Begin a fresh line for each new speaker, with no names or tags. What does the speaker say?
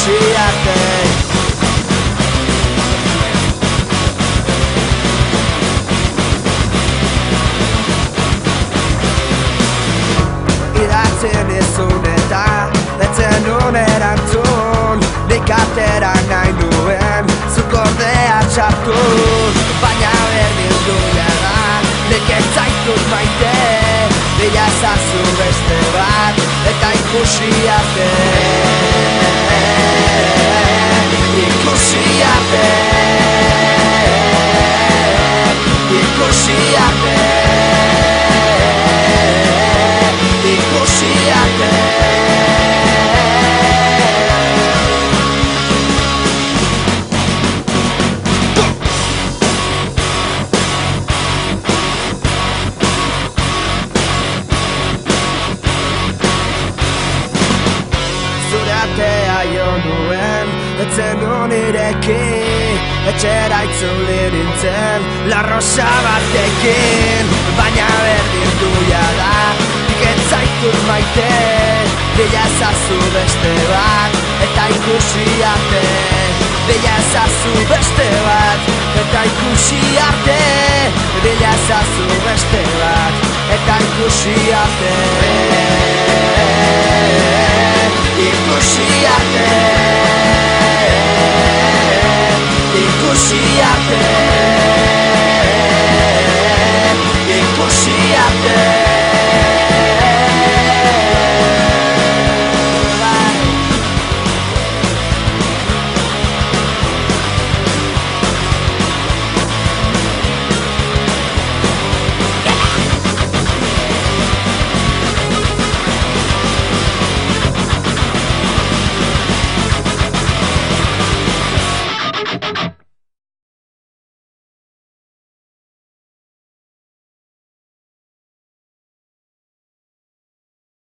Ciate It acts in so that I that's a drone that I turn They got that I know and su corde a chatu Bagaglia e mi sudare Le che sai atea jo nuen Etzen du nireki Etxera itzuli nintzen La rosa batekin Baina berdin du jada Nik ez zaitut maite Bila ezazu beste bat Eta ikusi arte Bila ezazu beste bat Eta ikusi arte Bila ezazu beste bat Eta ikusi arte Ikusi arte Ikusi arte